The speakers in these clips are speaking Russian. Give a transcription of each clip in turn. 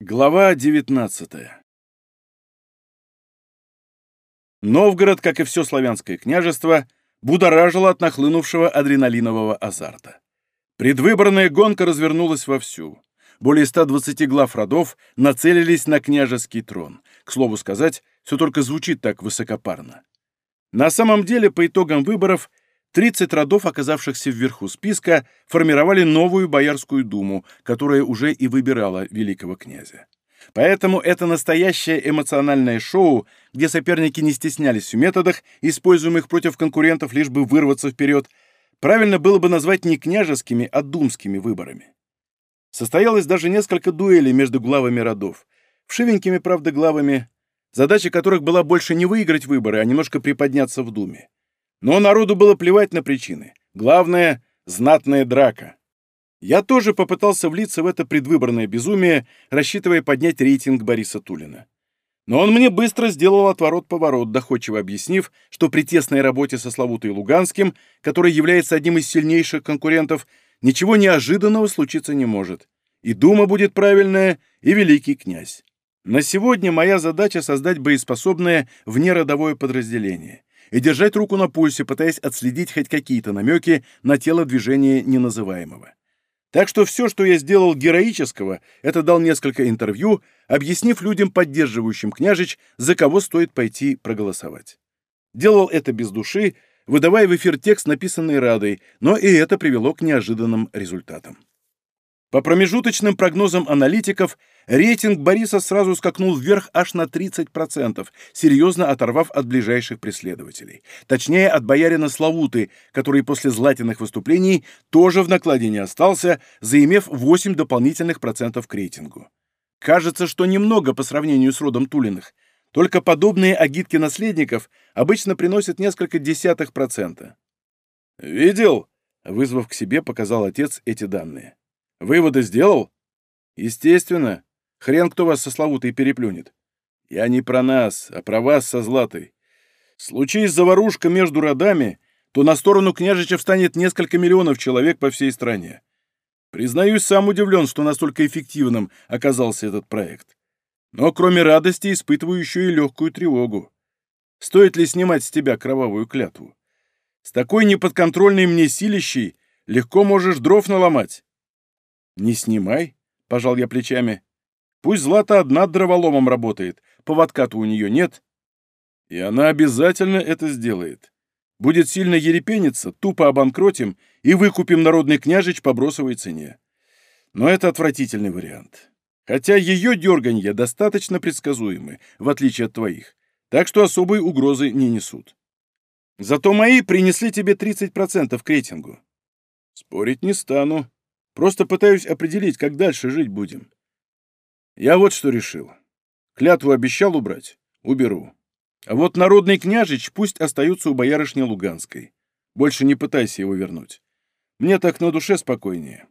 Глава 19 Новгород, как и все славянское княжество, будоражило от нахлынувшего адреналинового азарта. Предвыборная гонка развернулась вовсю. Более 120 глав родов нацелились на княжеский трон. К слову сказать, все только звучит так высокопарно. На самом деле, по итогам выборов, 30 родов, оказавшихся вверху списка, формировали новую Боярскую думу, которая уже и выбирала великого князя. Поэтому это настоящее эмоциональное шоу, где соперники не стеснялись в методах, используемых против конкурентов, лишь бы вырваться вперед, правильно было бы назвать не княжескими, а думскими выборами. Состоялось даже несколько дуэлей между главами родов. Вшивенькими, правда, главами, задача которых была больше не выиграть выборы, а немножко приподняться в думе. Но народу было плевать на причины. Главное — знатная драка. Я тоже попытался влиться в это предвыборное безумие, рассчитывая поднять рейтинг Бориса Тулина. Но он мне быстро сделал отворот-поворот, доходчиво объяснив, что при тесной работе со Славутой Луганским, который является одним из сильнейших конкурентов, ничего неожиданного случиться не может. И дума будет правильная, и великий князь. На сегодня моя задача создать боеспособное внеродовое подразделение и держать руку на пульсе, пытаясь отследить хоть какие-то намеки на тело движения неназываемого. Так что все, что я сделал героического, это дал несколько интервью, объяснив людям, поддерживающим княжич, за кого стоит пойти проголосовать. Делал это без души, выдавая в эфир текст, написанный Радой, но и это привело к неожиданным результатам. По промежуточным прогнозам аналитиков, рейтинг Бориса сразу скакнул вверх аж на 30%, серьезно оторвав от ближайших преследователей. Точнее, от боярина Славуты, который после златиных выступлений тоже в накладе не остался, заимев 8 дополнительных процентов к рейтингу. Кажется, что немного по сравнению с родом Тулиных. Только подобные агитки наследников обычно приносят несколько десятых процента. «Видел?» — вызвав к себе, показал отец эти данные. Выводы сделал? Естественно. Хрен кто вас со Славутой переплюнет. Я не про нас, а про вас со Златой. Случись заварушка между родами, то на сторону княжича встанет несколько миллионов человек по всей стране. Признаюсь, сам удивлен, что настолько эффективным оказался этот проект. Но кроме радости испытываю еще и легкую тревогу. Стоит ли снимать с тебя кровавую клятву? С такой неподконтрольной мне силищей легко можешь дров наломать. «Не снимай», — пожал я плечами. «Пусть Злата одна дроволомом работает, поводка-то у нее нет. И она обязательно это сделает. Будет сильно ерепениться, тупо обанкротим и выкупим народный княжич по бросовой цене. Но это отвратительный вариант. Хотя ее дерганья достаточно предсказуемы, в отличие от твоих, так что особой угрозы не несут. Зато мои принесли тебе 30% к рейтингу. Спорить не стану. Просто пытаюсь определить, как дальше жить будем. Я вот что решил. Клятву обещал убрать? Уберу. А вот народный княжич пусть остается у боярышни Луганской. Больше не пытайся его вернуть. Мне так на душе спокойнее.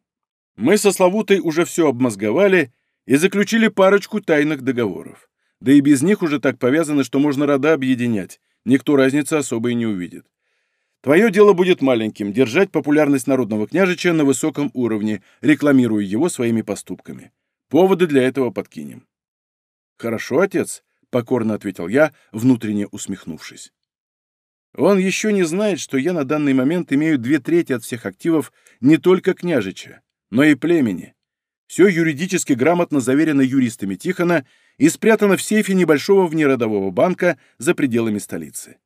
Мы со Славутой уже все обмозговали и заключили парочку тайных договоров. Да и без них уже так повязаны, что можно рода объединять. Никто разницы особой не увидит. Твое дело будет маленьким — держать популярность народного княжича на высоком уровне, рекламируя его своими поступками. Поводы для этого подкинем». «Хорошо, отец», — покорно ответил я, внутренне усмехнувшись. «Он еще не знает, что я на данный момент имею две трети от всех активов не только княжича, но и племени. Все юридически грамотно заверено юристами Тихона и спрятано в сейфе небольшого внеродового банка за пределами столицы.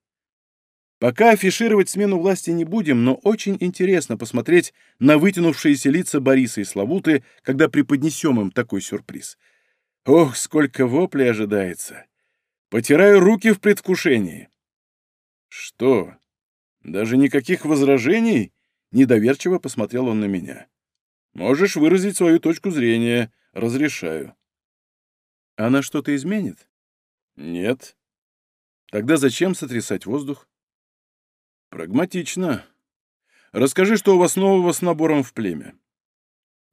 Пока афишировать смену власти не будем, но очень интересно посмотреть на вытянувшиеся лица Бориса и Славуты, когда преподнесем им такой сюрприз. Ох, сколько воплей ожидается! Потираю руки в предвкушении. Что? Даже никаких возражений? Недоверчиво посмотрел он на меня. Можешь выразить свою точку зрения. Разрешаю. Она что-то изменит? Нет. Тогда зачем сотрясать воздух? Прагматично. Расскажи, что у вас нового с набором в племя.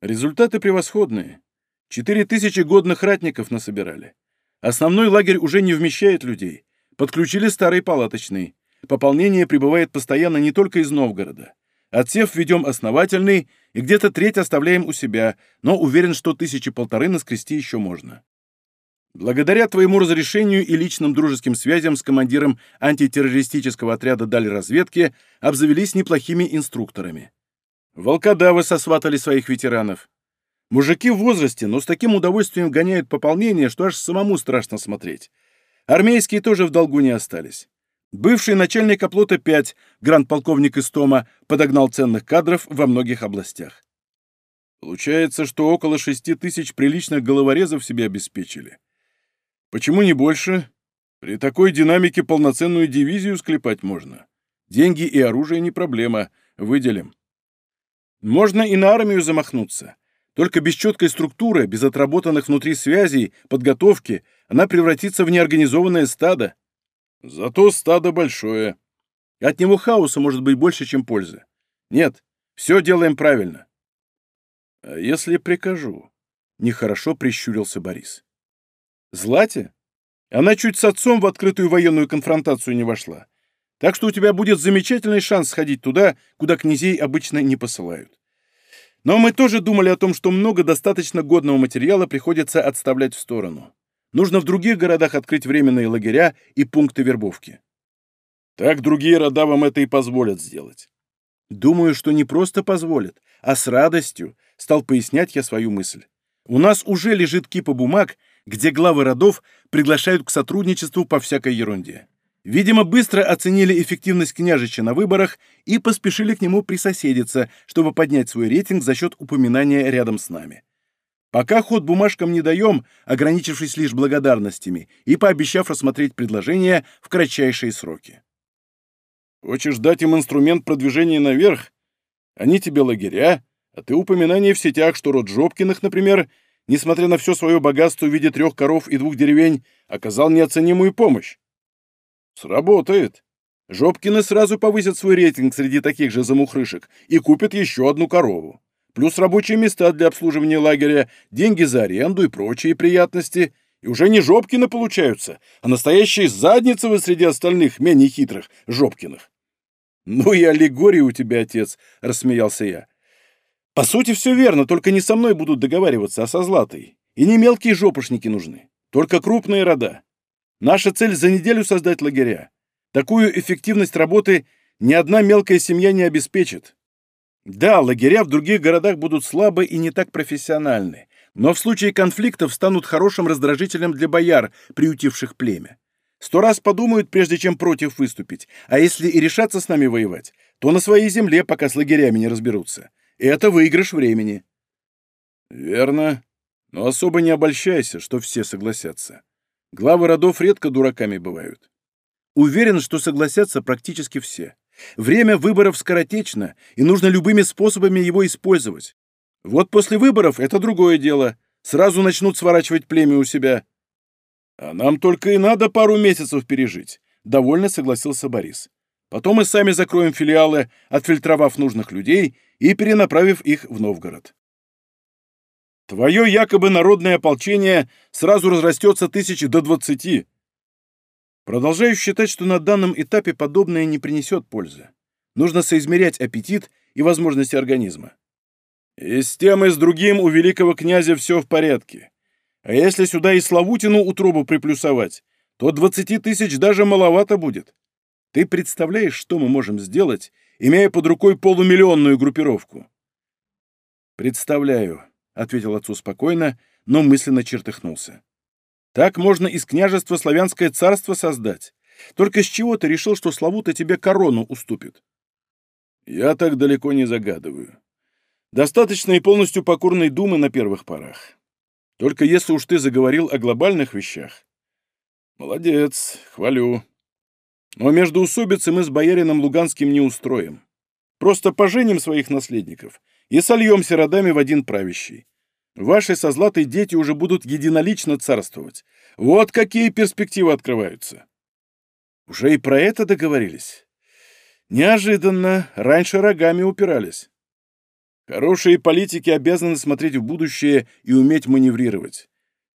Результаты превосходные. Четыре тысячи годных ратников насобирали. Основной лагерь уже не вмещает людей. Подключили старый палаточный. Пополнение прибывает постоянно не только из Новгорода. Отсев ведем основательный, и где-то треть оставляем у себя, но уверен, что тысячи полторы наскрести еще можно. Благодаря твоему разрешению и личным дружеским связям с командиром антитеррористического отряда дальразведки обзавелись неплохими инструкторами. Волкодавы сосватали своих ветеранов. Мужики в возрасте, но с таким удовольствием гоняют пополнение, что аж самому страшно смотреть. Армейские тоже в долгу не остались. Бывший начальник оплота 5, гранд-полковник Истома, подогнал ценных кадров во многих областях. Получается, что около шести тысяч приличных головорезов себе обеспечили. Почему не больше? При такой динамике полноценную дивизию склепать можно. Деньги и оружие не проблема, выделим. Можно и на армию замахнуться. Только без четкой структуры, без отработанных внутри связей, подготовки, она превратится в неорганизованное стадо. Зато стадо большое. От него хаоса может быть больше, чем пользы. Нет, все делаем правильно. А если прикажу? Нехорошо прищурился Борис. Злате? Она чуть с отцом в открытую военную конфронтацию не вошла. Так что у тебя будет замечательный шанс сходить туда, куда князей обычно не посылают. Но мы тоже думали о том, что много достаточно годного материала приходится отставлять в сторону. Нужно в других городах открыть временные лагеря и пункты вербовки. Так другие рода вам это и позволят сделать. Думаю, что не просто позволят, а с радостью, стал пояснять я свою мысль. У нас уже лежит кипа бумаг, где главы родов приглашают к сотрудничеству по всякой ерунде. Видимо, быстро оценили эффективность княжича на выборах и поспешили к нему присоседиться, чтобы поднять свой рейтинг за счет упоминания рядом с нами. Пока ход бумажкам не даем, ограничившись лишь благодарностями и пообещав рассмотреть предложение в кратчайшие сроки. Хочешь дать им инструмент продвижения наверх? Они тебе лагеря, а ты упоминание в сетях, что род Жопкиных, например, несмотря на все свое богатство в виде трех коров и двух деревень, оказал неоценимую помощь. Сработает. Жопкины сразу повысят свой рейтинг среди таких же замухрышек и купят еще одну корову. Плюс рабочие места для обслуживания лагеря, деньги за аренду и прочие приятности. И уже не Жопкины получаются, а настоящие задницы вы среди остальных, менее хитрых, Жопкиных. «Ну и аллегория у тебя, отец», — рассмеялся я. «По сути, все верно, только не со мной будут договариваться, а со Златой. И не мелкие жопушники нужны, только крупные рода. Наша цель за неделю создать лагеря. Такую эффективность работы ни одна мелкая семья не обеспечит. Да, лагеря в других городах будут слабы и не так профессиональны, но в случае конфликтов станут хорошим раздражителем для бояр, приютивших племя. Сто раз подумают, прежде чем против выступить, а если и решатся с нами воевать, то на своей земле, пока с лагерями не разберутся. Это выигрыш времени. Верно, но особо не обольщайся, что все согласятся. Главы родов редко дураками бывают. Уверен, что согласятся практически все. Время выборов скоротечно, и нужно любыми способами его использовать. Вот после выборов это другое дело. Сразу начнут сворачивать племя у себя. А нам только и надо пару месяцев пережить, — довольно согласился Борис. Потом мы сами закроем филиалы, отфильтровав нужных людей и перенаправив их в Новгород. Твое якобы народное ополчение сразу разрастется тысячи до двадцати. Продолжаю считать, что на данном этапе подобное не принесет пользы. Нужно соизмерять аппетит и возможности организма. И с тем, и с другим у великого князя все в порядке. А если сюда и Славутину утробу приплюсовать, то двадцати тысяч даже маловато будет. Ты представляешь, что мы можем сделать, имея под рукой полумиллионную группировку? Представляю ответил отцу спокойно, но мысленно чертыхнулся. Так можно из княжества славянское царство создать. Только с чего ты решил, что Славута тебе корону уступит? Я так далеко не загадываю. Достаточно и полностью покорной думы на первых порах. Только если уж ты заговорил о глобальных вещах. Молодец, хвалю. Но между усобицы мы с боярином Луганским не устроим. Просто поженим своих наследников и сольемся родами в один правящий. Ваши со Златой дети уже будут единолично царствовать. Вот какие перспективы открываются. Уже и про это договорились. Неожиданно, раньше рогами упирались. Хорошие политики обязаны смотреть в будущее и уметь маневрировать.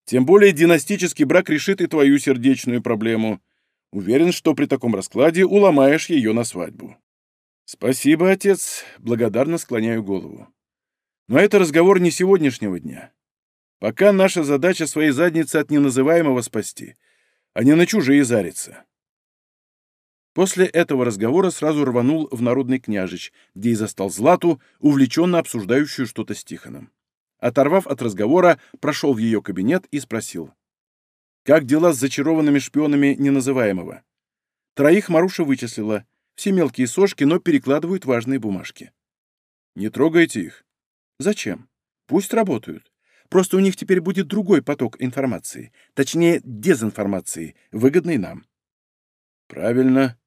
Тем более династический брак решит и твою сердечную проблему. Уверен, что при таком раскладе уломаешь ее на свадьбу. Спасибо, отец, благодарно склоняю голову. Но это разговор не сегодняшнего дня. Пока наша задача своей задницы от неназываемого спасти, а не на чужие зариться. После этого разговора сразу рванул в Народный княжич, где и застал Злату, увлеченно обсуждающую что-то с Тихоном. Оторвав от разговора, прошел в ее кабинет и спросил. «Как дела с зачарованными шпионами неназываемого?» Троих Маруша вычислила. Все мелкие сошки, но перекладывают важные бумажки. «Не трогайте их». «Зачем? Пусть работают. Просто у них теперь будет другой поток информации. Точнее, дезинформации, выгодный нам». «Правильно.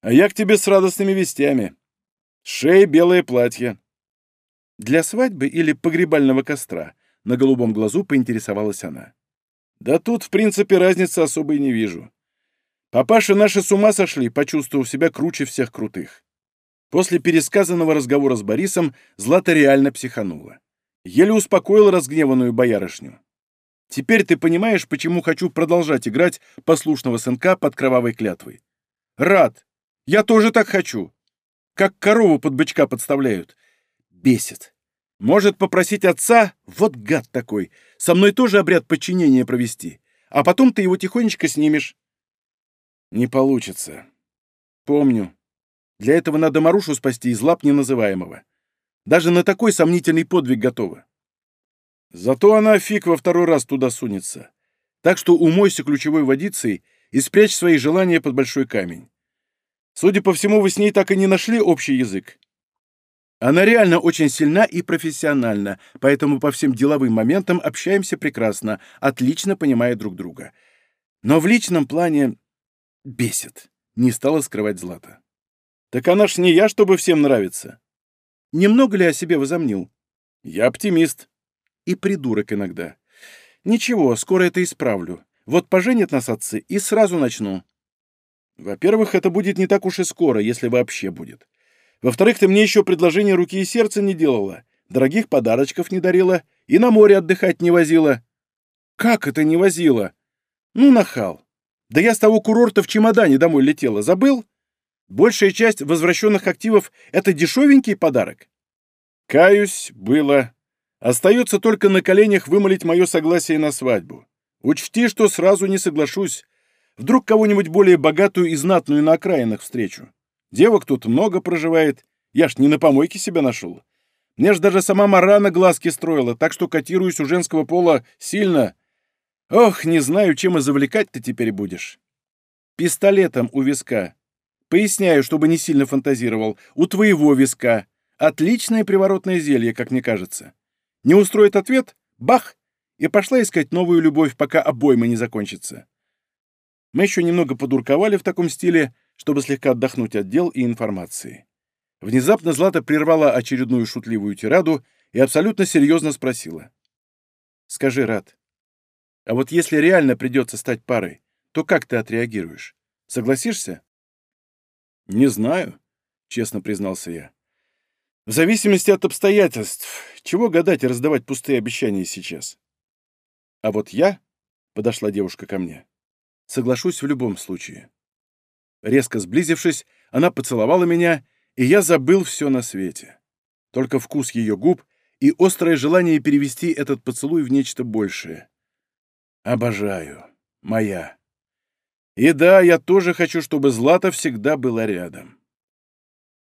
А я к тебе с радостными вестями. Шея белое платье. Для свадьбы или погребального костра? На голубом глазу поинтересовалась она. Да тут, в принципе, разницы особой не вижу. Папаши наши с ума сошли, почувствовав себя круче всех крутых. После пересказанного разговора с Борисом Злата реально психанула. Еле успокоила разгневанную боярышню. Теперь ты понимаешь, почему хочу продолжать играть послушного сынка под кровавой клятвой. Рад. Я тоже так хочу. Как корову под бычка подставляют. Бесит. Может попросить отца, вот гад такой, со мной тоже обряд подчинения провести, а потом ты его тихонечко снимешь. Не получится. Помню. Для этого надо Марушу спасти из лап неназываемого. Даже на такой сомнительный подвиг готова. Зато она фиг во второй раз туда сунется. Так что умойся ключевой водицей и спрячь свои желания под большой камень. Судя по всему, вы с ней так и не нашли общий язык. Она реально очень сильна и профессиональна, поэтому по всем деловым моментам общаемся прекрасно, отлично понимая друг друга. Но в личном плане бесит, не стала скрывать Злата. Так она ж не я, чтобы всем нравиться. Немного ли о себе возомнил? Я оптимист. И придурок иногда. Ничего, скоро это исправлю. Вот поженят нас отцы и сразу начну. Во-первых, это будет не так уж и скоро, если вообще будет. Во-вторых, ты мне еще предложение руки и сердца не делала, дорогих подарочков не дарила и на море отдыхать не возила. Как это не возила? Ну, нахал. Да я с того курорта в чемодане домой летела, забыл? Большая часть возвращенных активов — это дешевенький подарок. Каюсь, было. Остается только на коленях вымолить мое согласие на свадьбу. Учти, что сразу не соглашусь, Вдруг кого-нибудь более богатую и знатную на окраинах встречу. Девок тут много проживает. Я ж не на помойке себя нашел. Мне ж даже сама Марана глазки строила, так что котируюсь у женского пола сильно. Ох, не знаю, чем и завлекать ты теперь будешь. Пистолетом у виска. Поясняю, чтобы не сильно фантазировал. У твоего виска. Отличное приворотное зелье, как мне кажется. Не устроит ответ? Бах! И пошла искать новую любовь, пока обойма не закончится. Мы еще немного подурковали в таком стиле, чтобы слегка отдохнуть от дел и информации. Внезапно Злата прервала очередную шутливую тираду и абсолютно серьезно спросила. «Скажи, Рад, а вот если реально придется стать парой, то как ты отреагируешь? Согласишься?» «Не знаю», — честно признался я. «В зависимости от обстоятельств. Чего гадать и раздавать пустые обещания сейчас?» «А вот я», — подошла девушка ко мне, Соглашусь в любом случае. Резко сблизившись, она поцеловала меня, и я забыл все на свете. Только вкус ее губ и острое желание перевести этот поцелуй в нечто большее. Обожаю. Моя. И да, я тоже хочу, чтобы Злата всегда была рядом.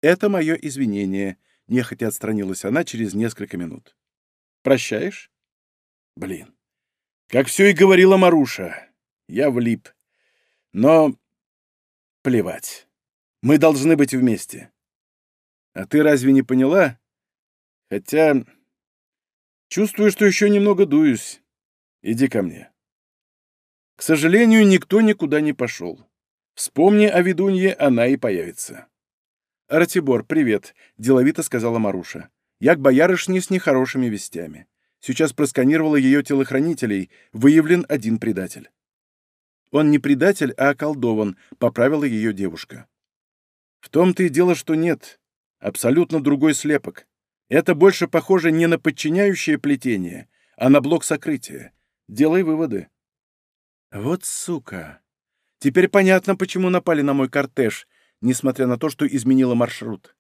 Это мое извинение, — нехотя отстранилась она через несколько минут. Прощаешь? Блин. Как все и говорила Маруша. Я влип. Но плевать. Мы должны быть вместе. А ты разве не поняла? Хотя чувствую, что еще немного дуюсь. Иди ко мне. К сожалению, никто никуда не пошел. Вспомни о ведунье, она и появится. «Ратибор, привет», — деловито сказала Маруша. «Я к боярышне с нехорошими вестями. Сейчас просканировала ее телохранителей, выявлен один предатель». Он не предатель, а околдован, поправила ее девушка. В том-то и дело, что нет. Абсолютно другой слепок. Это больше похоже не на подчиняющее плетение, а на блок сокрытия. Делай выводы. Вот сука. Теперь понятно, почему напали на мой кортеж, несмотря на то, что изменила маршрут.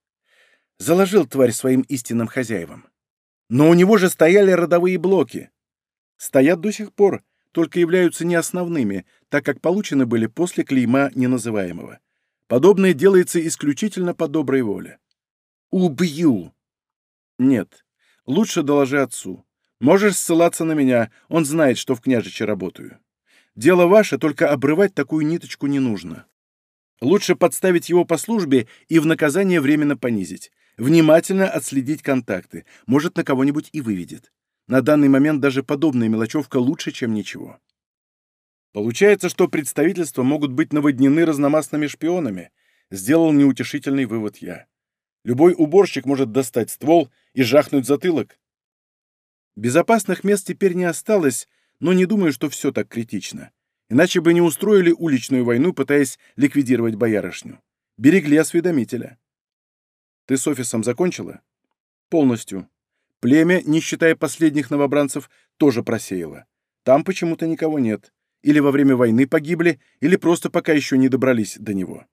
Заложил тварь своим истинным хозяевам. Но у него же стояли родовые блоки. Стоят до сих пор, только являются не основными, так как получены были после клейма неназываемого. Подобное делается исключительно по доброй воле. Убью! Нет, лучше доложи отцу. Можешь ссылаться на меня, он знает, что в княжиче работаю. Дело ваше, только обрывать такую ниточку не нужно. Лучше подставить его по службе и в наказание временно понизить. Внимательно отследить контакты. Может, на кого-нибудь и выведет. На данный момент даже подобная мелочевка лучше, чем ничего. Получается, что представительства могут быть наводнены разномастными шпионами, сделал неутешительный вывод я. Любой уборщик может достать ствол и жахнуть затылок. Безопасных мест теперь не осталось, но не думаю, что все так критично. Иначе бы не устроили уличную войну, пытаясь ликвидировать боярышню. Берегли осведомителя. Ты с офисом закончила? Полностью. Племя, не считая последних новобранцев, тоже просеяло. Там почему-то никого нет. Или во время войны погибли, или просто пока еще не добрались до него.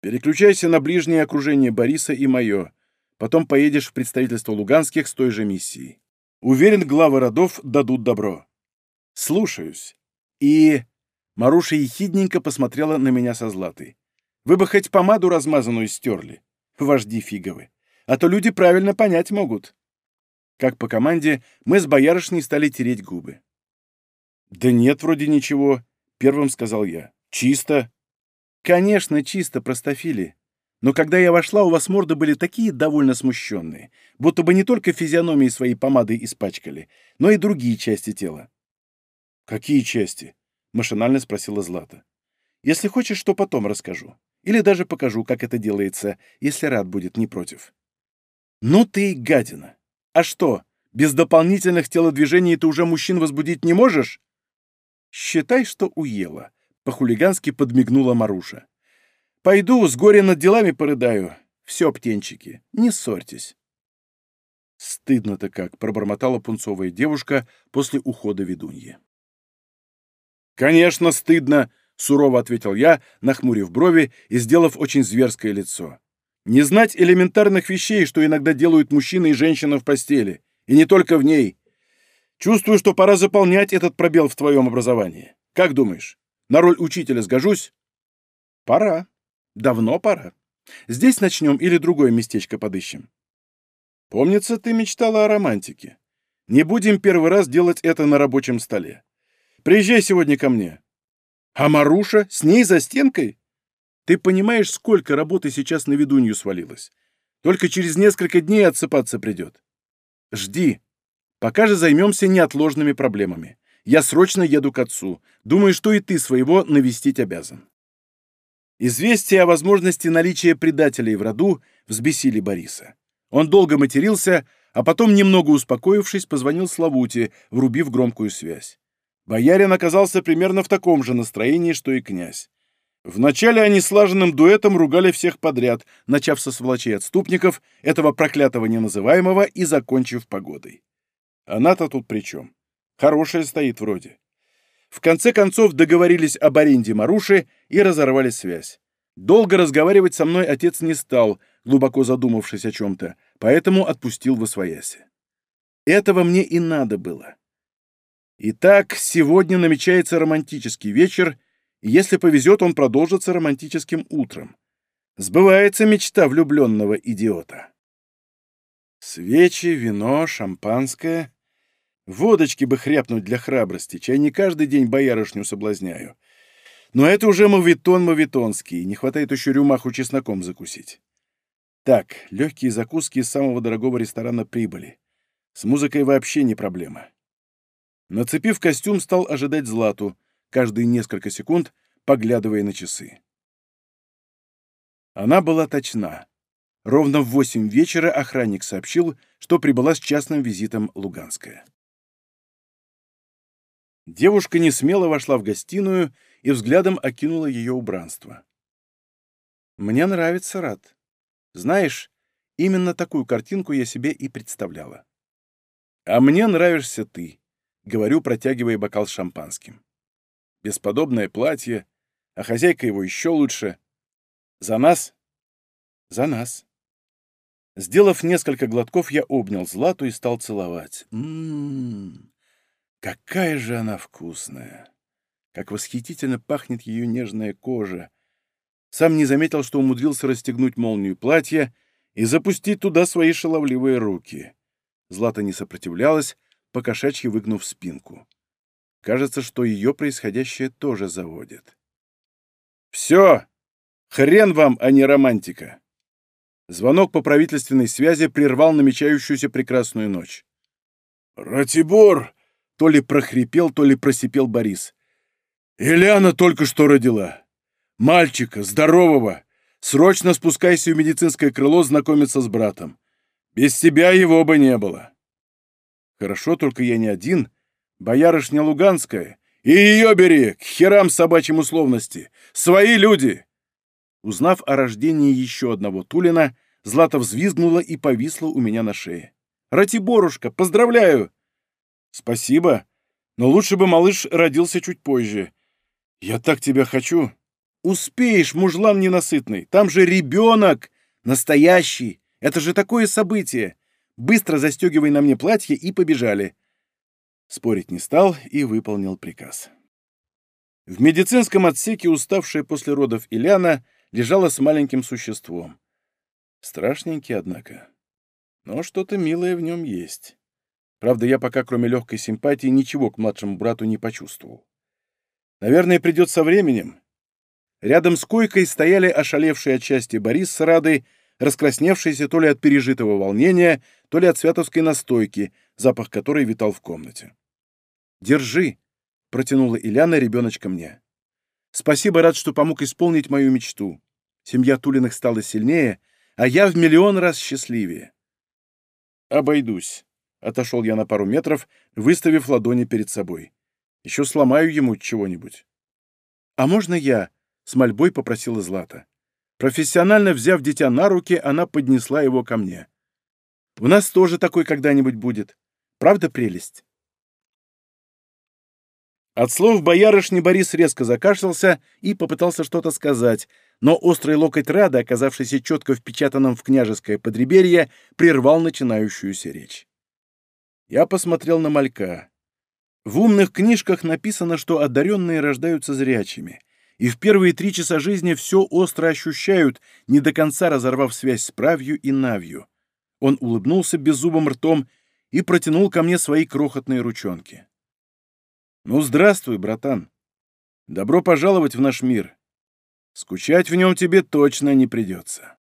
Переключайся на ближнее окружение Бориса и мое. Потом поедешь в представительство Луганских с той же миссией. Уверен, главы родов дадут добро. Слушаюсь. И... Маруша ехидненько посмотрела на меня со златой. Вы бы хоть помаду размазанную стерли, вожди фиговы. А то люди правильно понять могут. Как по команде, мы с боярышней стали тереть губы. «Да нет, вроде ничего», — первым сказал я. «Чисто». «Конечно, чисто, простофили. Но когда я вошла, у вас морды были такие довольно смущенные, будто бы не только физиономии своей помадой испачкали, но и другие части тела. «Какие части?» — машинально спросила Злата. «Если хочешь, то потом расскажу. Или даже покажу, как это делается, если рад будет не против». «Ну ты гадина! А что, без дополнительных телодвижений ты уже мужчин возбудить не можешь?» «Считай, что уела», — по-хулигански подмигнула Маруша. «Пойду, с горя над делами порыдаю. Все, птенчики, не ссорьтесь». «Стыдно-то как», — пробормотала пунцовая девушка после ухода ведуньи. «Конечно, стыдно!» — сурово ответил я, нахмурив брови и сделав очень зверское лицо. «Не знать элементарных вещей, что иногда делают мужчина и женщина в постели. И не только в ней. Чувствую, что пора заполнять этот пробел в твоем образовании. Как думаешь, на роль учителя сгожусь?» «Пора. Давно пора. Здесь начнем или другое местечко подыщем?» «Помнится, ты мечтала о романтике. Не будем первый раз делать это на рабочем столе. Приезжай сегодня ко мне. А Маруша? С ней за стенкой? Ты понимаешь, сколько работы сейчас на ведунью свалилось? Только через несколько дней отсыпаться придет. Жди. Пока же займемся неотложными проблемами. Я срочно еду к отцу. Думаю, что и ты своего навестить обязан. Известие о возможности наличия предателей в роду взбесили Бориса. Он долго матерился, а потом, немного успокоившись, позвонил Славуте, врубив громкую связь. Боярин оказался примерно в таком же настроении, что и князь. Вначале они слаженным дуэтом ругали всех подряд, начав со сволочей отступников, этого проклятого неназываемого и закончив погодой. Она-то тут при чем? Хорошая стоит вроде. В конце концов договорились об аренде Маруши и разорвали связь. Долго разговаривать со мной отец не стал, глубоко задумавшись о чем-то, поэтому отпустил в освояси. Этого мне и надо было. Итак, сегодня намечается романтический вечер, и если повезет, он продолжится романтическим утром. Сбывается мечта влюбленного идиота. Свечи, вино, шампанское. Водочки бы хряпнуть для храбрости, чай не каждый день боярышню соблазняю. Но это уже мавитон мавитонский, не хватает еще рюмаху чесноком закусить. Так, легкие закуски из самого дорогого ресторана прибыли. С музыкой вообще не проблема. Нацепив костюм, стал ожидать Злату, каждые несколько секунд поглядывая на часы. Она была точна. Ровно в восемь вечера охранник сообщил, что прибыла с частным визитом Луганская. Девушка не смело вошла в гостиную и взглядом окинула ее убранство. «Мне нравится Рад. Знаешь, именно такую картинку я себе и представляла. А мне нравишься ты», говорю, протягивая бокал с шампанским. Бесподобное платье, а хозяйка его еще лучше. За нас? За нас. Сделав несколько глотков, я обнял Злату и стал целовать. Ммм, какая же она вкусная! Как восхитительно пахнет ее нежная кожа! Сам не заметил, что умудрился расстегнуть молнию платья и запустить туда свои шаловливые руки. Злата не сопротивлялась, покошачьи выгнув спинку. Кажется, что ее происходящее тоже заводит. «Все! Хрен вам, а не романтика!» Звонок по правительственной связи прервал намечающуюся прекрасную ночь. «Ратибор!» — то ли прохрипел, то ли просипел Борис. «Ильяна только что родила. Мальчика, здорового. Срочно спускайся в медицинское крыло знакомиться с братом. Без тебя его бы не было». «Хорошо, только я не один. Боярышня Луганская. И ее бери, к херам собачьим условности. Свои люди!» Узнав о рождении еще одного Тулина, Злата взвизгнула и повисла у меня на шее. «Ратиборушка, поздравляю!» «Спасибо, но лучше бы малыш родился чуть позже. Я так тебя хочу!» «Успеешь, мужлан ненасытный, там же ребенок! Настоящий! Это же такое событие! Быстро застегивай на мне платье и побежали!» Спорить не стал и выполнил приказ. В медицинском отсеке, уставшая после родов Ильяна, лежала с маленьким существом. Страшненький, однако. Но что-то милое в нем есть. Правда, я пока, кроме легкой симпатии, ничего к младшему брату не почувствовал. Наверное, придет со временем. Рядом с койкой стояли ошалевшие от счастья Борис с Радой, раскрасневшиеся то ли от пережитого волнения, то ли от святовской настойки, запах которой витал в комнате. «Держи», — протянула Ильяна ребеночка мне. Спасибо, рад, что помог исполнить мою мечту. Семья Тулиных стала сильнее, а я в миллион раз счастливее. Обойдусь. Отошел я на пару метров, выставив ладони перед собой. Еще сломаю ему чего-нибудь. А можно я? С мольбой попросила Злата. Профессионально взяв дитя на руки, она поднесла его ко мне. У нас тоже такой когда-нибудь будет. Правда прелесть? От слов боярышни Борис резко закашлялся и попытался что-то сказать, но острый локоть Рада, оказавшийся четко впечатанным в княжеское подреберье, прервал начинающуюся речь. Я посмотрел на малька. В умных книжках написано, что одаренные рождаются зрячими, и в первые три часа жизни все остро ощущают, не до конца разорвав связь с правью и навью. Он улыбнулся беззубым ртом и протянул ко мне свои крохотные ручонки. Ну, здравствуй, братан. Добро пожаловать в наш мир. Скучать в нем тебе точно не придется.